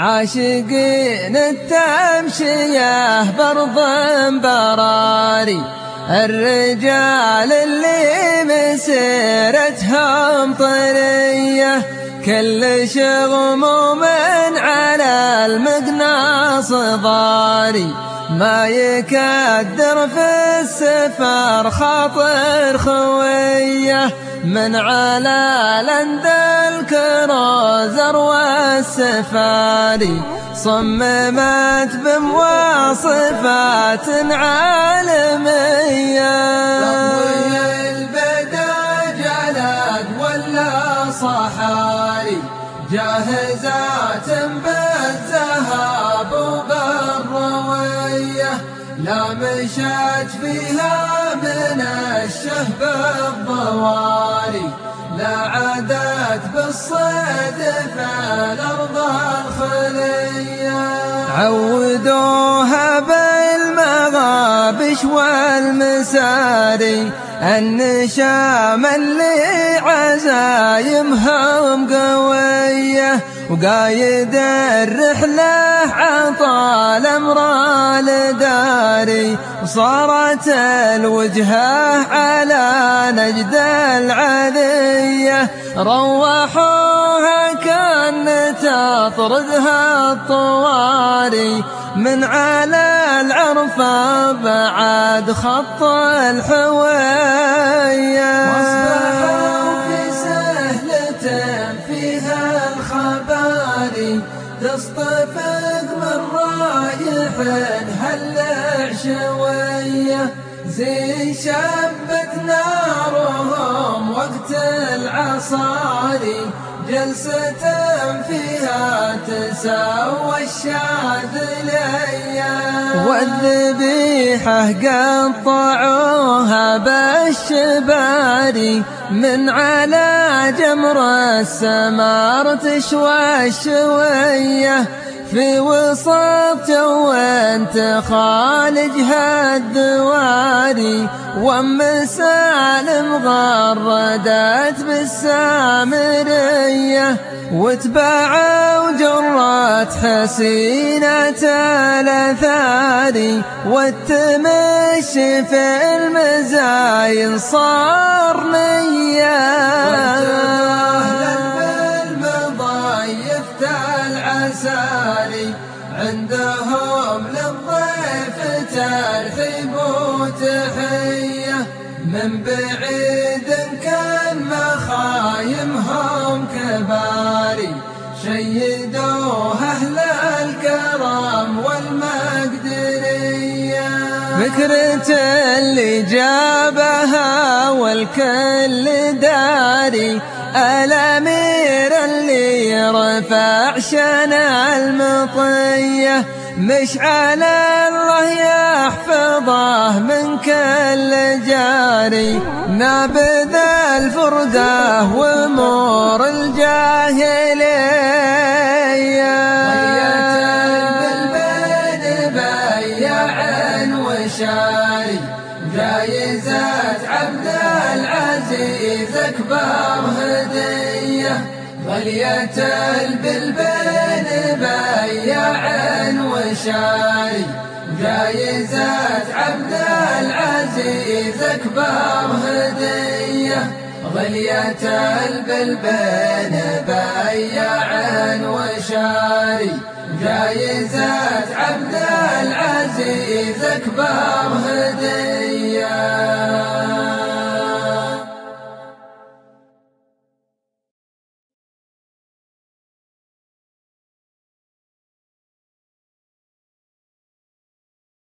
عاشقين التمشية برض براري الرجال اللي مسيرتهم طرية كل شغم من على المقناص ضاري. ما يكدر في السفر خاطر خوية من على لند الكروزر والسفاري صممت بمواصفات عالمية. البدا جلد ولا صحاري جاهزات بالذهب وبالروية لا مشت فيها من الشهب الضواري لا عادت بالصيد في الأرض الخلية. عودوها بالمغابش والمساري النشام اللي عزايمهم قوية وقايد الرحلة عطى الأمر لداري وصارت الوجهة على نجد العذية. روحوها كان تطردها الطواري. من على العرفة بعد خط الحوية تصطفق من رايح هلع شوية. زي شبت نارهم وقت العصاري جلسة فيها تساوى الشاذلية. والذبيحة قطعوها بالشباري من على جمر السمار تشوى الشويه في وسط وانت خالجها الدواري وام سالم غردت بالسامرية. واتباعوا جرات حسينة الأثاري. والتمشي في المزاين صار العساري. عندهم ترحيب وتحية من بعيد كان مخايمهم كباري شيدوه أهل الكرم والمقدرية. فكرة اللي جابها والكل داري الأمير اللي رفع شنا المطية مشعل الله يحفظه من كل جاري. نابذ الفردة ومور الجاهلية. وشاري جايزة عبد العزيز أكبر هدية. غلية البلبل بياع وشاري جايزة عبد العزيز أكبر هدية. غلية البلبل بياع وشاري جايزة عبد العزيز أكبر